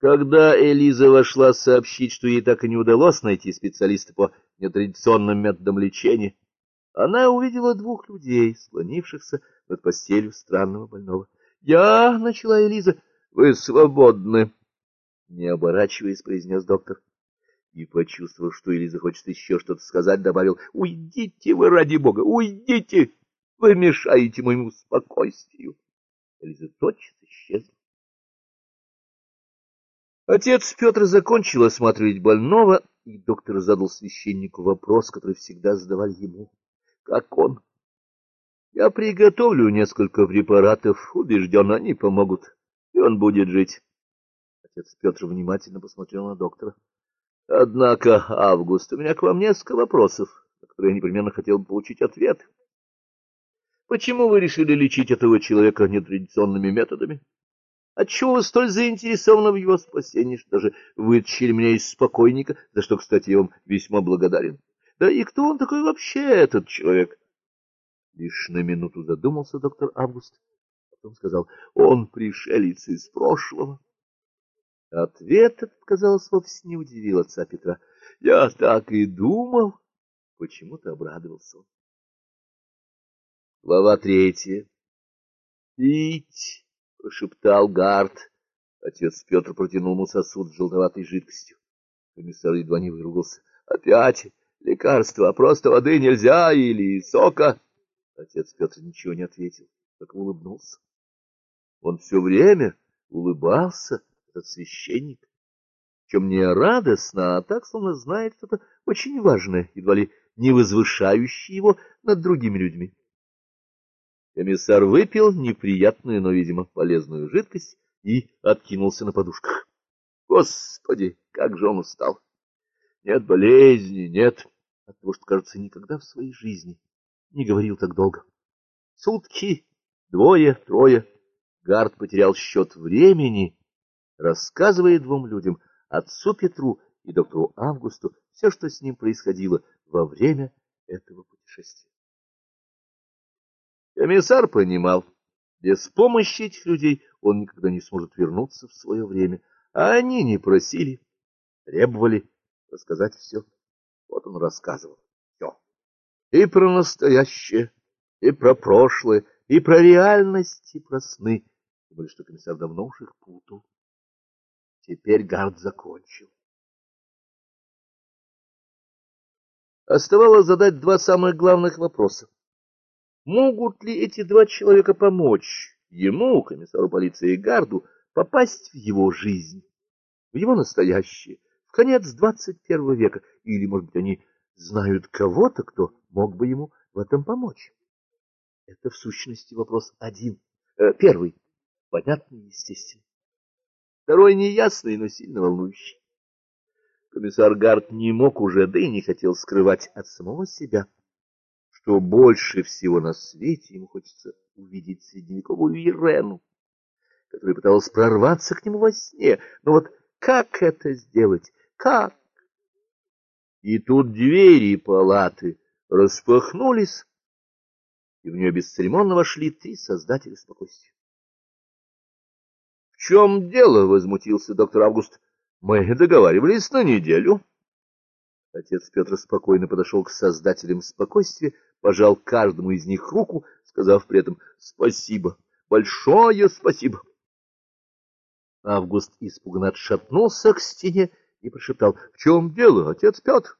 Когда Элиза вошла сообщить, что ей так и не удалось найти специалиста по нетрадиционным методам лечения, она увидела двух людей, склонившихся над постелью странного больного. — Я, — начала Элиза, — вы свободны, — не оборачиваясь, произнес доктор. И, почувствовав, что Элиза хочет еще что-то сказать, добавил, — Уйдите вы, ради бога, уйдите! Вы мешаете моему спокойствию. Элиза тотчас исчезла. Отец Петр закончил осматривать больного, и доктор задал священнику вопрос, который всегда задавали ему. Как он? Я приготовлю несколько препаратов, убежден, они помогут, и он будет жить. Отец Петр внимательно посмотрел на доктора. Однако, Август, у меня к вам несколько вопросов, на которые я непременно хотел бы получить ответ. Почему вы решили лечить этого человека нетрадиционными методами? Отчего вы столь заинтересованы в его спасении, что даже вытащили меня из спокойника, за что, кстати, я вам весьма благодарен? Да и кто он такой вообще, этот человек? Лишь на минуту задумался доктор Август, потом сказал, он пришелец из прошлого. Ответ этот, казалось, вовсе не удивил отца Петра. Я так и думал. Почему-то обрадовался он. Глава третья. «Пить!» — прошептал Гард. Отец Петр протянул ему сосуд с желтоватой жидкостью. Комиссар едва не выругался. «Опять лекарство, а просто воды нельзя или сока?» Отец Петр ничего не ответил, только улыбнулся. Он все время улыбался, этот священник, чем не радостно, а так, словно знает что-то очень важное, едва ли не возвышающее его над другими людьми. Комиссар выпил неприятную, но, видимо, полезную жидкость и откинулся на подушках. Господи, как же он устал! Нет болезни, нет, от того, что, кажется, никогда в своей жизни не говорил так долго. Сутки, двое, трое. Гард потерял счет времени, рассказывая двум людям, отцу Петру и доктору Августу, все, что с ним происходило во время этого путешествия. Комиссар понимал, без помощи этих людей он никогда не сможет вернуться в свое время, а они не просили, требовали рассказать все. Вот он рассказывал все. И про настоящее, и про прошлое, и про реальность, и про сны. Более, что комиссар давно уж их путал. Теперь Гард закончил. Оставалось задать два самых главных вопроса. Могут ли эти два человека помочь ему, комиссару полиции Гарду, попасть в его жизнь, в его настоящее, в конец двадцать первого века, или, может быть, они знают кого-то, кто мог бы ему в этом помочь? Это в сущности вопрос один. Э, первый, понятный и естественный. Второй неясный, но сильно волнующий. Комиссар Гард не мог уже, да и не хотел скрывать от самого себя, что больше всего на свете ему хочется увидеть средневековую Ирену, которая пыталась прорваться к нему во сне. Но вот как это сделать? Как? И тут двери палаты распахнулись, и в нее бесцеремонно вошли три создателя спокойствия. — В чем дело? — возмутился доктор Август. — Мы договаривались на неделю. Отец Петр спокойно подошел к создателям спокойствия, пожал каждому из них руку, сказав при этом «Спасибо, большое спасибо». Август испуганно отшатнулся к стене и прошептал «В чем дело, отец Петр?»